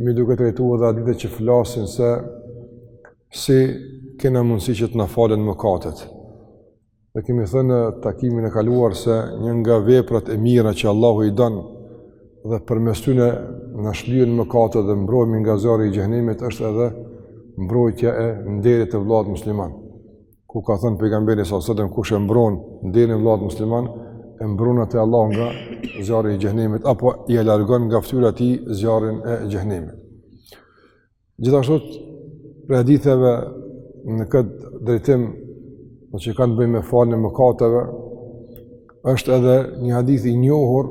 Mi duke trajtu edhe hadithet që flasin se si kena mundësi që të na falen mëkatet. Dhe kemi thënë në takimin e kaluar se një nga veprat e mira që Allahu i don dhe përmes tyne na shlyen mëkatet dhe mbrohmi nga zjarri i xhehnemit është edhe mbrojtja e nderit të vllat musliman. ku ka thënë pejgamberi alejhi selam, kush e mbron nderin e vllat musliman, e mbron atë Allahu nga zjarri i xhehnemit, apo ia largon nga ftyra e tij zjarrin e xhehnemit. Gjithashtu, prej haditheve në këtë drejtim, që kanë të bëjnë me faljen e mëkateve, është edhe një hadith i njohur,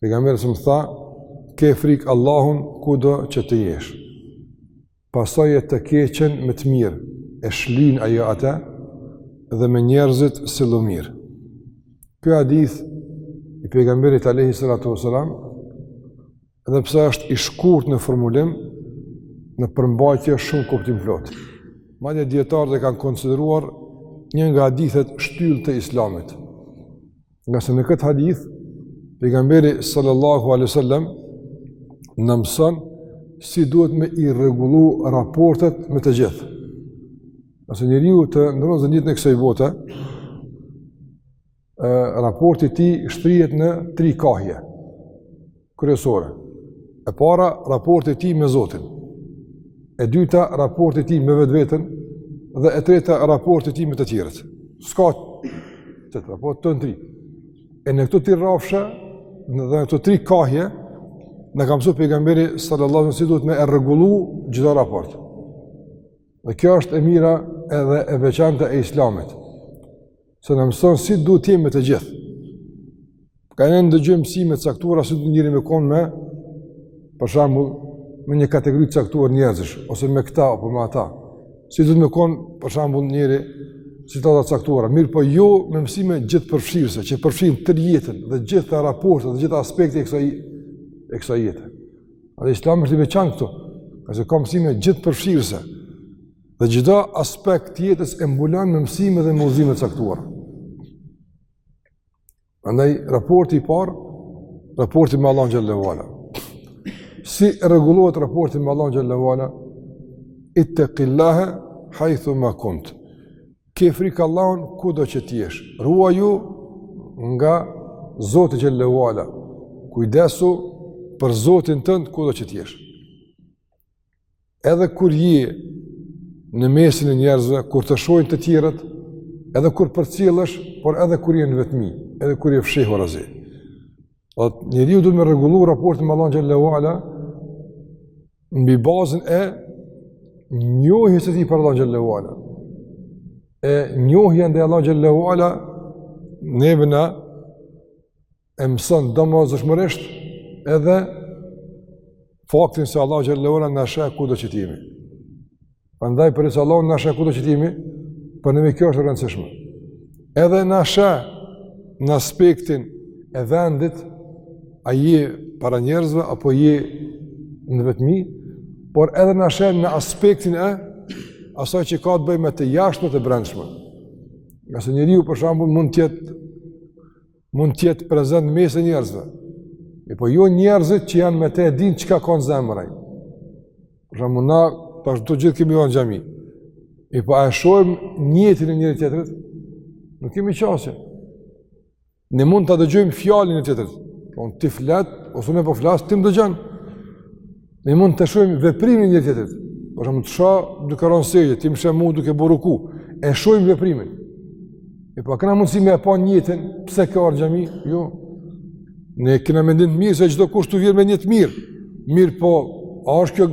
Pejgamberi alejhi selam tha, ke frikë Allahun kudo që të jesh. Pasoje të keqen me të mirë, e shlyen ajo atë dhe me njerëzit sillu mirë. Ky hadith i pejgamberit alejhi salatu uesselam, edhe pse është i shkurt në formulim, në përmbajtje shumë kuptimplotë. Madje dijetarët e kanë konsideruar një nga hadithet shtyllë të islamit, Ngase në këtë hadith, pejgamberi sallallahu alaihi wasallam na mëson si duhet me i rregullu raportet me të gjithë. Ngase njeriu në jetën e kësaj bote, raporti i tij shtrihet në tri kahje. kryesore. E para, raporti i tij me Zotin. E dyta, raporti i tij me vetveten. Dhe e treta, raporti i tij me të tjerët. S'ka tjetër raport, janë tri. E në këto tri rrafshe, dhe në këto tri kahje, na ka msu pejgamberi sallallahu se si duhet me e rregullu çdo raport. Dhe kjo është e mira edhe e veçanta e islamit. se na mëson si duhet të jemi me të gjithë. Kanë ndoshta mësime caktuara, si duhet njeriu me konë me, për shambull, me një kategori të caktuar njerëzish, ose me këta, apo me ata. Si duhet me konë, për shambull, njeriu, situata caktuara. Mirëpo jo me mësime gjithëpërfshirëse, që përfshijnë tërë jetën, dhe gjithë raportet, dhe gjithë aspektet e kësaj, e kësaj jete. A dhe islami është i veçantë këtu, ngase ka mësime gjithëpërfshirëse, Dhe çdo aspekt të jetës e mbulon me mësime dhe me udhëzime caktuara. Andaj, raporti i parë, raporti me Allahun xhelle ue ala. Si rregullohet raporti me Allahun xhelle ue ala? Ittekillahe hajthu ma kunt. Ke frikë Allahun kudo që t'jesh. Ruaju nga Zoti xhelle ue ala. Kujdesu për Zotin tënd kudo që t'jesh. edhe kur je në mesin e njerëzve, kur të shohin të tjerët, edhe kur përcillesh, por edhe kur je në vetmi, edhe kur je fshehurazi. Dhe njeriu duhet me rregullu raportin me Allahun xhelle ue ala, mbi bazën e njohjes së tij për Allahun xhelle ue ala. E njohja ndaj Allahut xhelle ue ala, neve na e mëson domosdoshmërisht edhe faktin se Allahu xhelle ue ala na sheh kudo që t'jemi. Prandaj përderisa Allahu na sheh kudo që t'jemi, për ne kjo është e rëndësishme. Edhe na sheh në aspektin e vendit, a je para njerëzve, apo je në vetmi, por edhe na sheh në aspektin e asaj që ka të bëjë me të jashtmen e të brendshmen. Ngase njeriu për shembull mund të jetë mund të jetë prezent mes njerëzve. E po jo njerëzit që janë me të e dinë çka ka në zemër. Për shembull, na tash të gjithë kemi ardh në xhami. E po a e shohim nijetin e njëri-tjetrit? Nuk kemi qasje. Ne mund ta dëgjojmë fjalën e tjetrit. Po ti flet ose unë po flas ti më dëgjon. Ne mund ta shohim veprimin e njëri-tjetrit. Për shembull të shoh duke rënë n'sexhde, ti më sheh mu duke bo ruku. E shohim veprimin. E po kena mundësi me e pa nijetin, pse ka ardh n'xhami? Jo. Ne kena mendim të mirë, se çdokush vjen me nijet të mirë. Mirëpo, a është kjo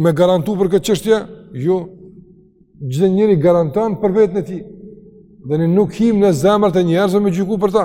me garantu për këtë çështje? Jo. Çdo njeri garanton për veten e tij. Dhe ne nuk him në zemrat e njerëzve me gjyku për ta.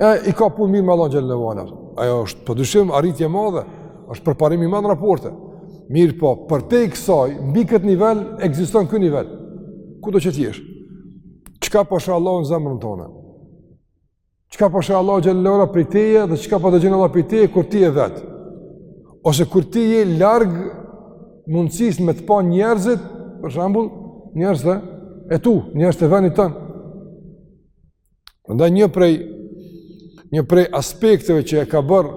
E, i ka punët mirë me Allahun xhelle ue ala. Ajo është pa dyshim arritje e madhe, është përparim i madh në raporte. Mirëpo, përtej kësaj, mbi këtë nivel, ekziston ky nivel. Kudo që t'jesh? Çka po sheh Allahu në zemrën tonde? Çka po sheh Allahu xhelle ue ala prej teje dhe çka po të gjen Allahu prej teje kur ti je vetë? Ose kur ti je larg mundësisë me të pa njerëzit, për shembull, njerëzit e tu, njerëzit e venit tënd, Ndaj një prej një prej aspekteve që e ka bërë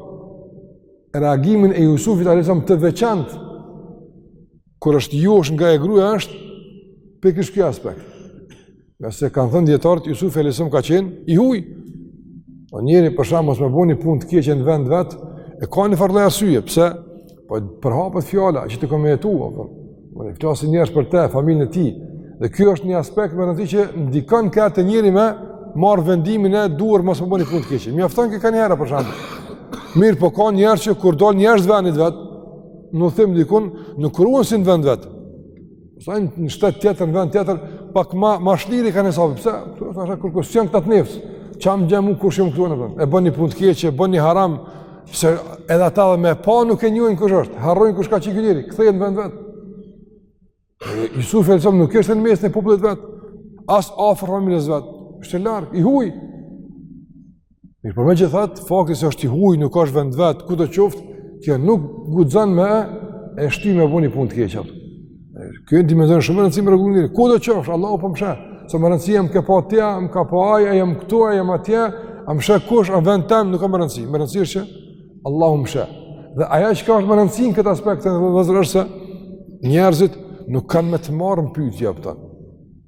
reagimin e Jusufit alejhi selam të veçantë kur është josh nga ajo gruaja është pikërisht ky aspekt. Ngase kanë thënë dijetarët, Jusufi alejhi selam ka qenë i huj. E po njeri për shembull, mos me bo një punë të keqe në vend t'vet, e ka një farë lloj arsye, pse Po përhapet fjala qaty ka me jetu, apo. Po flasin njerëzit për të, familjen e tij. Dhe ky është një aspekt në veti që ndikon këtë njeri me marr vendimin e duhur mos me bo ni punë të keqe. Mjafton kjo kanihere për shembull. Mirëpo ka njerëz që kur dalin jashtë vendit vet, në udhëtim dikun, nuk ruhen si n'vend vet. Se në një shtet tjetër, në vend tjetër, pak ma, ma shlirë i ka njësave, pse? Të është ashe kërkesa, që janë këta të nefsit? Çka më njeh mu kush jam këtu në vend? E bën një punë të keqe, e bën një haram, se edhe ata edhe me pa nuk e njojnë kush është, harrojnë kush ka qenë ky njeri, kthehet në vend vet. Jusufi alejhi selam nuk është në mes të popullit vet, as afër familjes vet, është larg, i huj. Mirëpo megjithatë, fakti se është i huj, nuk është vend vet, kudo qoftë, kjo nuk guxon me e, e shty me bo një punë të keqe. Kjo e dimension shumë i rëndësishëm rregullon njeri, kudo të qofsh, Allahu po më sheh, po s'është me rëndësi a më ke pa ti, më ka pa ai, jam këtu, jam atje, a më sheh kush, në vend tem, nuk është me rëndësi, me rëndësi është që Allahu më sheh. Dhe ajo çka është me rëndësi në këtë aspekt, vëllezër është se njerëzit nuk kanë me të marrë në pyetje, ja,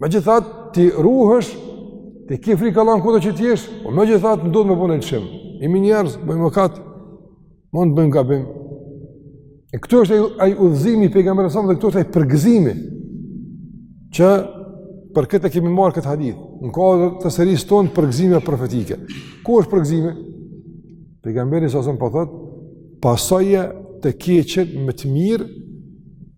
Megjithatë, ti ruhesh, ti ki frikë Allahun kudo që ti jesh, o po megjithatë, ndodh me bo një lëshim. Jemi njerëz, bëjmë mëkate, mund të bëjmë gabim. E këtu është ai udhëzimi i pejgamberit sa dhe këtu është ai përgëzimi që për këtë e kemi marrë këtë hadith. Në kuadër të serisë tonë përgëzime profetike. Ku është përgëzimi? Pejgamberi sa son po thotë, pasoje të keqen me të mirë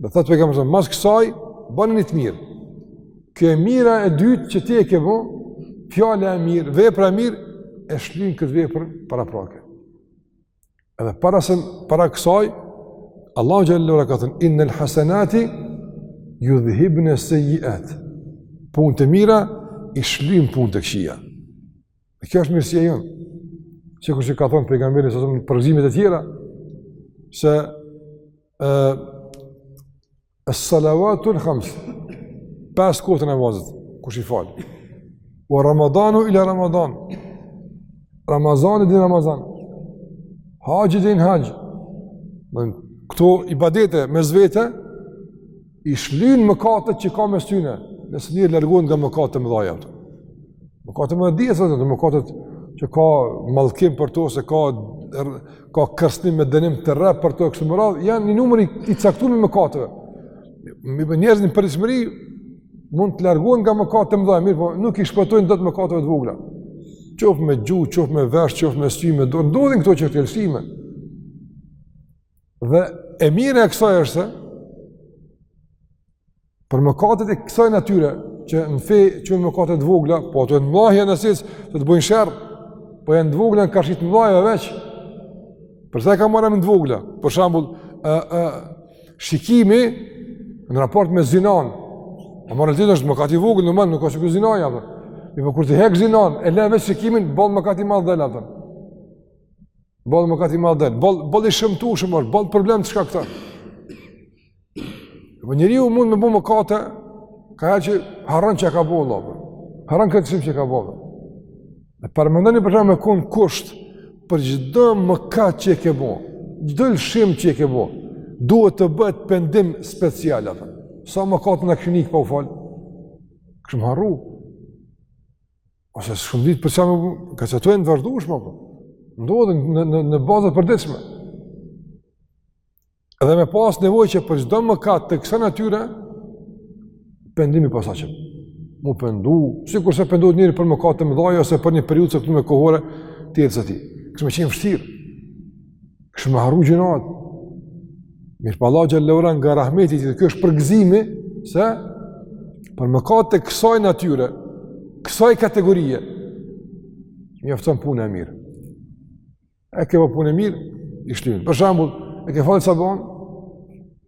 Dhe thotë Pejgamberi mas kësaj, bane një të mirë. Kjo e mira e dytë që ti e ke bo, fjala e mirë, vepra e mirë, e shlyn këtë vepër paraprake. Edhe para, se, para kësaj, Allahu xhele ve ala ka thënë, innel hasenati judhhibne sejiat. Punët e mira, i shlyjnë punët e këqija. Dhe kjo është mirësia jonë. Sikur që ka thonë pejgamberi, së në përgëzimet e tjera, se e, e salavatul hams, pesë kohët e namazit, kush i fal. Ve Ramadanu ila Ramadan, Ramazani deri në Ramazan, haxhi deri në haxh, këto ibadete mes vete, i shlyn mëkatet që ka mes tyre, nëse njeriu largohet nga mëkatet e mëdhaja. Mëkatet e mëdhaja, ato mëkatet që ka mallkim për to se ka e, ka kërcënim me dënim të rreptë për to kështu me radhë, janë një numër i caktuar i mëkateve. Mirëpo njerëzit në përgjithësi mund të largohen nga mëkatet e mëdhaja, mirëpo nuk i shpëtojnë dot mëkateve të vogla. Qoftë me gjuhë, qoftë me vesh, qoftë me sy, me dorë, ndodhin këto që kërcënime. Dhe e mira e kësaj është se, për mëkatet e kësaj natyre, që në fe quhen mëkate të vogla, po ato janë mëdhaja nëse, të të bojnë sherr, po janë të vogla në karshi të mëdhajave veç, përse e ka marrë emrin vogla, për shembull, e, e, shikimi në raport me zinanë, imoralitetin është mëkat i vogël, normal, nuk është sikur zinaja, dhe, kur të hek zinanë, e le veç shikimin, boll mëkat i madh del, Boll mëkat i madh dërë, boll, boll i shëmtum shumë është, boll problem të shkakton. Por po njeriu mund me bo mëkate, ka që harron që e ka bo, apo. Harron këtë lëshim që e ka bo. Dhe paramendoni për shembull me kon kusht, për çdo mëkat që e ke bo, çdo lëshim që e ke bo, duhet të bëhet pendim special, apo. Sa mëkate na kishin ik pa u falë, kishim harru, Ose shumë ditë për shkak që ato janë të vazhdueshme apo? Ndodhen në në në bazë të përditshme. Edhe me pas nevojë që për çdo mëkat të kësaj natyre pendim i posaçëm. Mu pendu, sikur se pendohet njeri për mëkat të mëdha ose për një periudhë të caktume kohore të jetës së tij. Kish me qenë vështirë. Kish me harru gjynahet. Mirëpo Allah xhelle ue ala nga rahmeti i tij, dhe kjo është përgëzimi, se për mëkate të kësaj natyre, kësaj kategorie, mjafton puna e mirë. E ke bo punën e mirë, i shlyn. Për shembull, e ke falë sabon,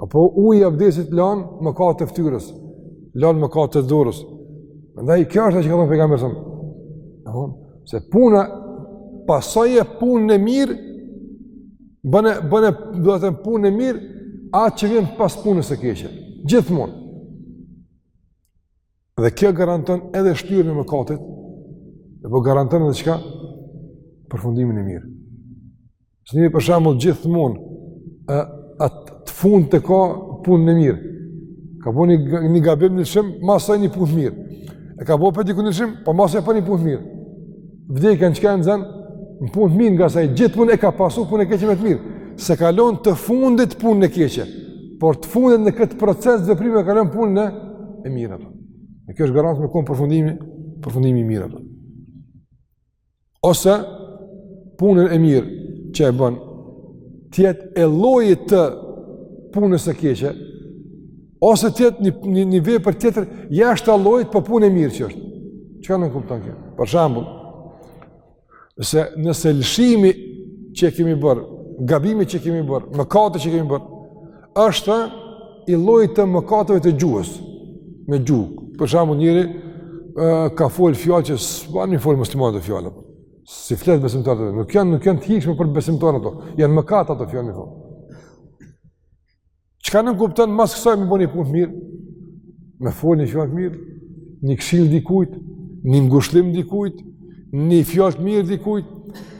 Apo uji i abdesit lan mëkatet e ftyrës, lan mëkatet e dorës. Prandaj kjo është ajo që ka thënë pejgamberi sa. Apo se puna pasoje punën e mirë bëne bëne domethënë punën e mirë atë që vjen pas punës së keqe. Gjithmonë. Dhe kjo garanton edhe shlyerjen e mëkatit, dhe po garanton edhe çka? Përfundimin e mirë. Se njeri për shembull gjithmonë, atë të fundit e ka punën e mirë. Ka bo një, një gabim, ni lëshim, mas saj një punë të mirë. E ka bo prap dikun ni lëshim, po mas saj prap një punë të mirë. Vdekja në çka e nxen, në punë të mirë ngase gjithmonë e ka pasu punën e keqe me të mirë. S'e ka lon të fundit punën e keqe, por të fundit në këtë proces veprime e ka lon punën e mirë. E kjo është garant me konë përfundimi, përfundim i mirë. Ose punën e mirë që e bën, të jetë e llojit të punës së keqe, Ose të jetë një, një, një vepër tjetër, jashtë llojit por po punë e mirë që është. Çka nënkupton? Për shembull, nëse, nëse lëshimi që kemi bërë, gabimi që kemi bërë, mëkati që kemi bërë, është i llojit të mëkateve të gjuhës, me gjuhë. Për shembull njeri ka folë fjalë që s'ban me i folë muslimani ato fjalë, s'i flet besimtari ato, nuk janë, nuk janë të hijshme për besimtarët ato, janë mëkat ato fjalë me i folë. Çka nënkupton mas kësaj me bo ni punë të mirë? Me fol ni fjalë të mirë, një këshillë dikujt, një ngushëllim dikujt, një fjalë të mirë dikujt,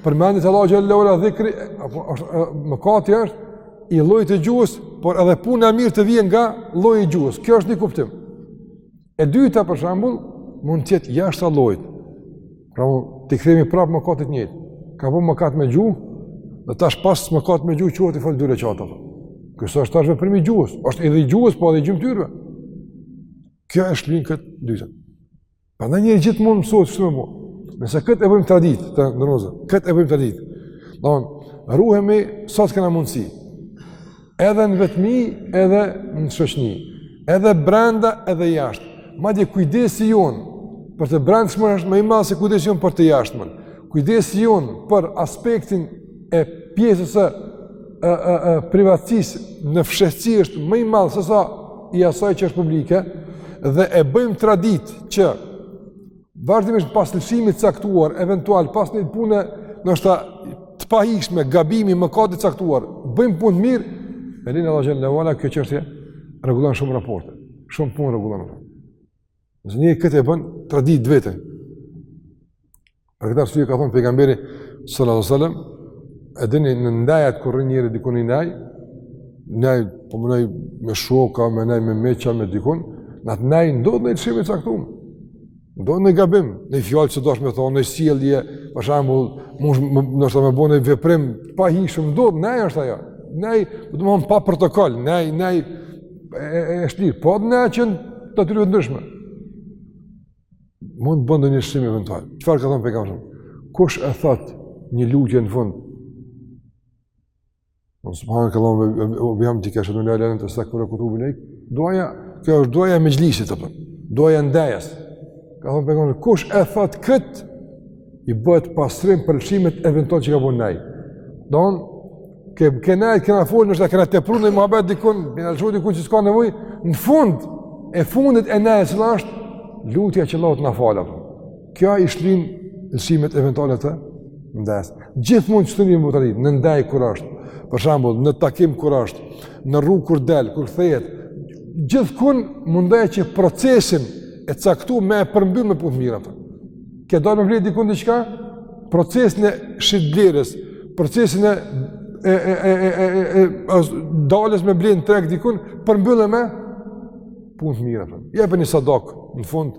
përmendje e Allahut xhelle ue ala, dhikri, apo është mëkati është i llojit të gjuhës, por edhe puna e mirë të vjen nga lloji i gjuhës. Kjo është një kuptim. E dyta për shembull, mund të jetë jashtë llojit. Pra, t'i kthehemi prapë mëkatit njëjtë. Ka bo mëkat me gjuhë, dhe tash pas mëkatit me gjuhë çohet i fal dy reqate. Ky është tash veprim i gjuhës, është edhe i gjuhës, po edhe i gjymtyrëve. Kjo është linkë dytë. Prandaj njeri gjithmonë mësohet shumë më. Nëse këtë e bëjmë traditë, të nderuar. Këtë e bëjmë traditë. Don, ruhemi sa të kemi mundësi. Edhe në vetëmi, edhe në shoqni. Edhe brenda, edhe jashtë. Madje kujdesi jonë për të brendshmen është më i madh se kujdesi jonë për të jashtmen. Kujdesi jonë për aspektin e pjesës e, e, e privatësisë në fshehtësi është më i madh sesa i asaj që është publike dhe e bëjmë traditë që Vazhdimisht pas lëshimit caktuar, eventual pas një pune, ndoshta të pahijshme, gabimi, mëkati të caktuar, bëjmë punë të mirë, e din Allahu xhel-le ve ala, kjo çështje rregullon shumë raporte, shumë punë rregullon raporte. Nëse njeri këtë e bën traditë të veten. Për këtë arsye ka thonë pejgamberi, sal-lallahu alejhi ve sel-lem, e dini në ndejat kur rrin njeri dikun në ndejë, ndejë, po me ndejë me shokë, me ndejë me miq, me dikun, në atë ndejë ndodh ndonjë lëshim i caktum. Do në gabim, në fjallë që dosh me thonë, në sjellje, për shambull, nështë të me bo në veprim, pa hi shumë do, nej është aja, nej, po të më pa protokoll, nej, nej, e, e, e shtirë, po të nej që të të të ndryshme. Mund të bëndë një shqimi eventual. Qëfar ka thonë pejkamë shumë? Kush e thotë një lukje në fund, Subhanekallahumme ve bihamdike eshhedu en la ilahe il-la ente estagfiruke ve etubu ilejk, duaja, kjo është duaja e mexhlisit, apo duaja e ndejës. Ka thonë pejgamberi, kush e thotë këtë, i bëhet pastrim për lëshimet eventuale që ka bënë në ndejë. Don, ke, kena nejt, kena folë, ndoshta e kena tepru në muhabet dikun, jena lëshu dikun që s'ka nevojë, në fund, e fundit e ndejës që është, lutja që Allahu të na falë, apë. Kjo i shlin lëshimet eventuale të ndejës. Gjithmonë besimtari, në ndejë kur është, për shembull, në takim kur është, në rrugë kur del, kur kthehet, gjithkun mundet që procesin e caktu me e përmbyll me punë të mira. Kupton, ke dalë me ble dikun diçka? Procesin e shitblerjes, procesin e, e, e, e, e, e, e, e daljes me ble në treg dikun, përmbylle me punë të mira. Jepe një sadaka, në fund,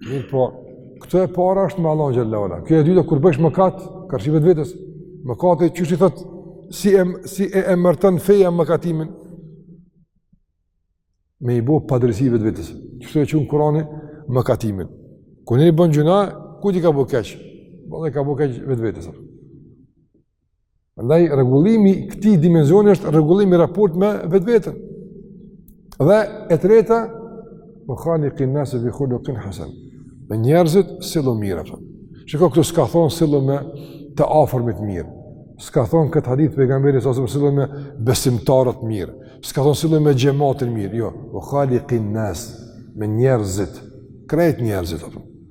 Mirëpo, këtu e para është me Allahun xhel-le ve ala. Kjo e dyta, kur bësh mëkat, karshi vetvetes, mëkatit qysh i thotë, si e, si e emërton feja mëkatimin, me i bo padrejtësi vetvetes. Kështu e quan Kurani, mëkatimin. Kur njeri bën gjynah, kujt i ka bo keq? Bën dhe i ka bo keq vetvetes. Andaj rregullimi i këtij dimensioni është rregullim i raport me vetveten. Dhe e treta, ue khaliqin nas bi khuluqin hasan. Me njerëzit sillu mirë apo. Shiko këtu s'ka thon sillu me të afërmit mirë. S'ka thon këtë hadith pejgamberi sa sillu me besimtarët mirë. S'ka thon sillu me xhematin mirë. Jo, ue khaliqin nas me njerëzit, krejt njerëzit apo.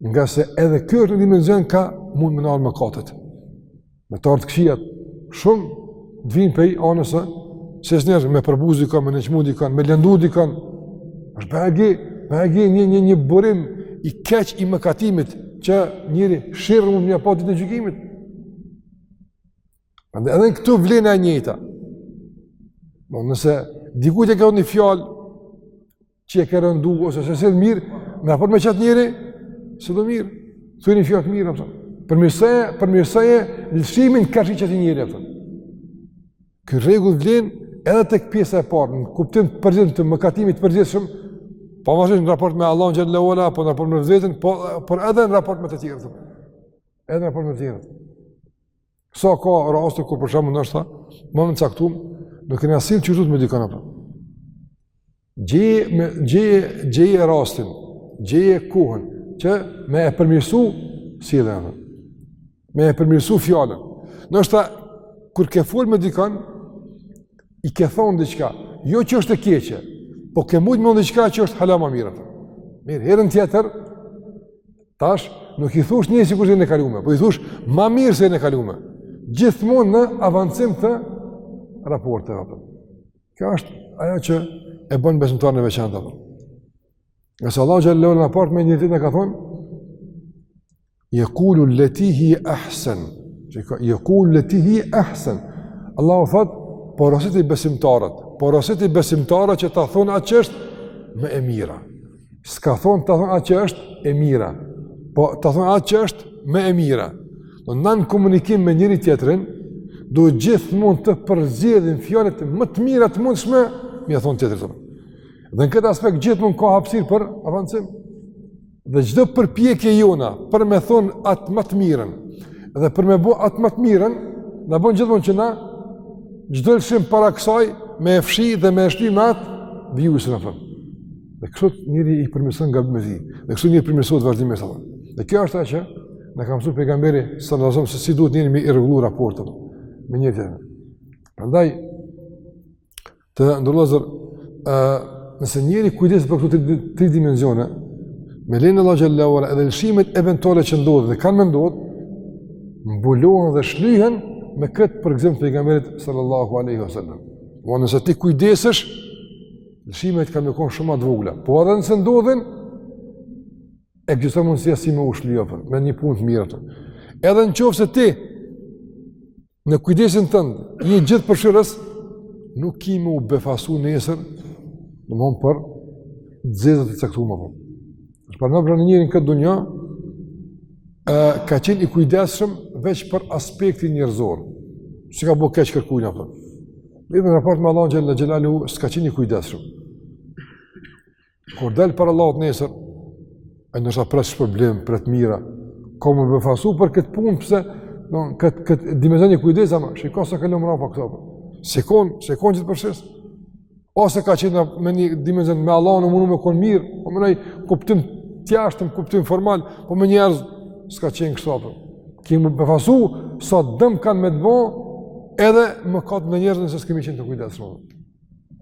Ngase edhe kjo është një dimension kah mund me na ardhë mëkatet. Me të ardhë të këqijat shumë të vijnë prej anës së, së njerëzve me përbuz dikan, me nënçmu dikan, me lëndu dikan. është bëhet, bëhet një, një, një burim i keq i mëkatimit që njeri vështirë mund një apo ditën e gjykimit. Edhe këtu vlen e njëta. Nëse dikujt i ke thonë një fjalë, që e ke rëndu, ose s'je sjell mirë, në raport me qat njeri, sillu mirë, thuj një fjalë të mirë, a kupton. përmirësoje, përmirësoje, lëshimin karshi qatij njeri, a kupton. Ky rregull vlen, edhe tek pjesa e parë, në kuptim të përgjithshëm, të mëkatimit të përgjithshëm, po po në raport me Allahun xhele ue ala, po në raport me vetveten, po, por edhe në raport me të tjerët, a kupton. Edhe në raport me të tjerët, a kupton. Se ka raste ku për shembull ndoshta moment caktum, do kemi u sill qashtu me dikon apo. Gjeje, me, gjeje, gjeje rastin, gjeje kohën, që me e përmirësu sjelljen. Me e përmirësu fjallën. Ndoshta kur ke folë me dikan, i ke thonë diçka, jo që është e keqe, po ke mujtë me thon diçka që është hala ma mirë. Mirë, herën tjetër, tash, nuk i thush njësoj sikur në të kalumen, po i thush ma mirë se në të kalumen, gjithmonë në avancim të raporteve. Apo. Kjo është ajo që e bën besimtarin të veçantë apo. Ngase Allahu xhele ue ala në raport me njëri-tjetrin ka thonë yaqulu allati hi ahsan. Yaqulu allati hi ahsan. Allahu thot porositi besimtarët, porositi besimtarët që ta thonë atë që është më e mira. S'ka thonë të thonë atë që është e mira, po të thonë atë që është më e mira. Në, në komunikim me njëri-tjetrin, duhet gjithmonë të përzgjedhin fjalët më të mira të mundshme, me ia thonë tjetrit. Dhe në këtë aspekt gjithmonë ka hapësirë për avancim. Dhe çdo përpjekje jona për me thonë atë më të mirën, dhe për me bo atë më të mirën, na bon gjithmonë që na, çdo lëshim para kësaj me e fshi dhe me e shly me atë vijuesen, apo. Dhe kështu njeri i përmirëson nga bëmëzi. Dhe kështu njeri përmirësohet vazhdimisht ato. Dhe kjo është ajo që na ka mësuar pejgamberi sallallahu alajhi wasallam se si duhet njeri me e rregullu raportin me një tjetër. Prandaj të nderuar vëllezër nëse njeri kujdeset për këto tri dimensione me leje Allahu xhele ue ala edhe lëshimet eventuale që ndodhin dhe kanë me ndodh mbulohen dhe shlyhen me këtë përgëzim të pejgamberit sallallahu alaihi wasallam. E nëse ti kujdesesh Lëshimet kanë me kon shumë ma të vogla, po edhe nëse ndodhin ekziston mundësia si me u shly pra, me një punë të mirë atë. Edhe në qofë se ti, në kujdesin tëndë, je gjithëpërshirës, nuk ki me u befasu nesër, domethënë për gjërat e caktume pra. Nëse pra njeri n'këtë dunja, e, ka qenë i kujdesshëm veç për aspektin njerëzor, që s'ka bo keq kërkujt, apëtër. Mirë në raport me Allahun xhele xhelaluhu, s'ka qenë i kujdesshëm. Kur del para Allahut nesër, e nështë apres shë problem, për të mira, ka me u befasu për këtë punë, pse në këtë, këtë dimenzion je kujdes, ama që i ka se ki lën mrapa këto pra. S'je kon, s'je kon gjithëpërfshirës. Ose ka qenë me një dimenzion me Allahun u mundu me kon mirë, po me një kuptim t'jashtëm, kuptim formal, po me njerëz, s'ka qenë kështu apër. Ki me u befasu sa dëm kanë me të bo, edhe mëkatet ndaj njerëzve nëse s'kemi qenë të kujdesshëm.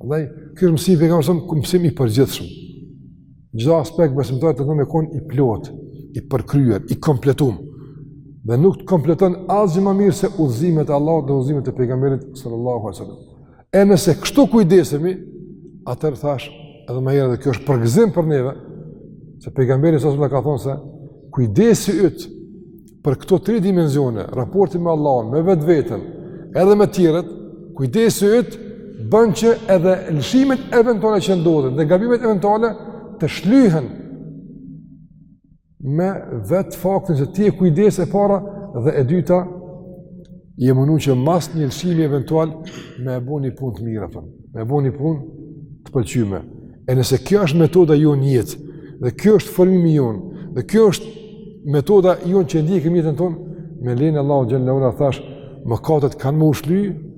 Andaj ky është mësim i pejgamberit sasëm, ky është mësim i përgjithshëm. Çdo aspekt besimtari tenton me kon i plot, i përkryer, i kompletum. Dhe nuk të kompleton asgjë më mirë se udhëzimet e Allahut dhe udhëzimet e pejgamberit sallallahu alaihi wasallam. E nëse kështu kujdesemi, atëherë thash, edhe ma herët dhe kjo është përgëzim për neve, se pejgamberi sasëm na ka thonë se, kujdesi yt për këto tri dimenzione, raporti me Allahun, me vetveten, edhe me tjerët, kujdesi yt bën që edhe lëshimet eventuale që ndodhin, dhe gabimet eventuale të shlyhen me vetë faktin se ti je kujdes e para dhe e dyta je munu që mas një lëshimi eventual me e bo një punë të mirë ato, me e bo një punë të pëlqyme. E nëse kjo është metoda jonë n'jetë, dhe kjo është formimi jonë, dhe kjo është metoda jonë që ndjekim n'jetën tonë, me leje Allahu Xhele Ue ala thash, mëkatet kanë me u shly,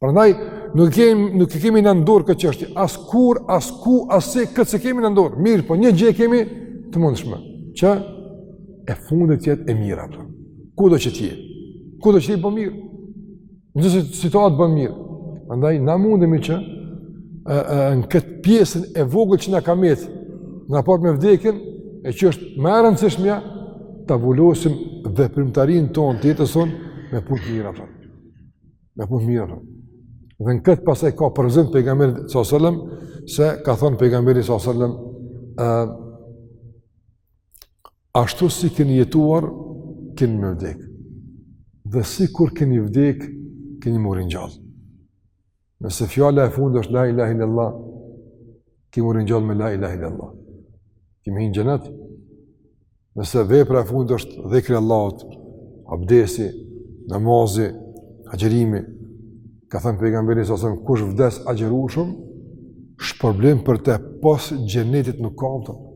Prandaj nuk kemi nuk kemi në dorë këtë çështje, as kur, as ku, as si këtë s'e kemi në dorë. Mirëpo një gjë kemi të mundshme, që e fundit të jetë e mirë atë. Kudo të jesh, kudo të jesh bo mirë. Në çdo situatë bën mirë. Prandaj na mundemi që ë ë në këtë pjesën e vogël që na ka mbet në raport me vdekjen, e që është më e rëndësishmja, ta vullosim veprimtarinë tonë të jetës sonë me punë të mira. Me punë të mira. Dhe në këtë pastaj ka përgëzim pejgamberi sallallahu alajhi wasallam se ka thënë pejgamberi sallallahu alajhi wasallam ë ashtu si keni jetuar keni me vdek. Dhe sikur keni vdek keni m'u ringjall. Nëse fjala e fundit është la ilaha illallah kemi m'u ringjall me la ilaha illallah. Kemi hi në xhenet Nëse vepra e fundit është dhikri i Allahut, abdesi, namazi, agjërimi, ka thënë pejgamberi sallallahu alajhi wasallam, kush vdes agjërushëm, shpërblim për te pos xhenetit nuk ka tjetër.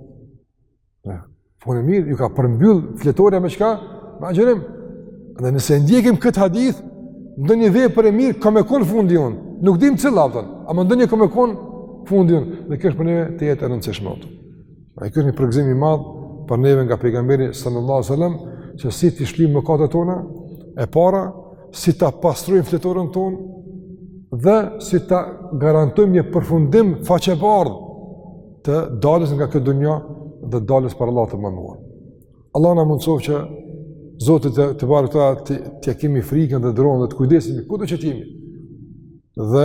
Punë e mirë, iu ka përmbyll fletorja me çka? Me agjërim. Dhe nëse ndjekim këtë hadith, ndonjë vepër e mirë, ka me konë fundi ynë. Nuk dim cila aftën, ama ndonjë ka me konë fundi ynë. Dhe kjo është për neve të jetë e rëndësishme aftën. Ai ky është një përgëzim i madh për neve nga pejgamberi sallallahu alajhi wasallam se si t'i shlijmë mëkatet tona, e para si ta pastrojmë fletoren tonë dhe si ta garantojmë një përfundim faqebardh të daljes nga kjo dunja dhe daljes para Allahut të madhëruar. Allahu na mundësoftë që Zotit tebareke ve teala t'ia kemi frikën dhe dronë dhe të kujdesemi, kudo që t'jemi. Dhe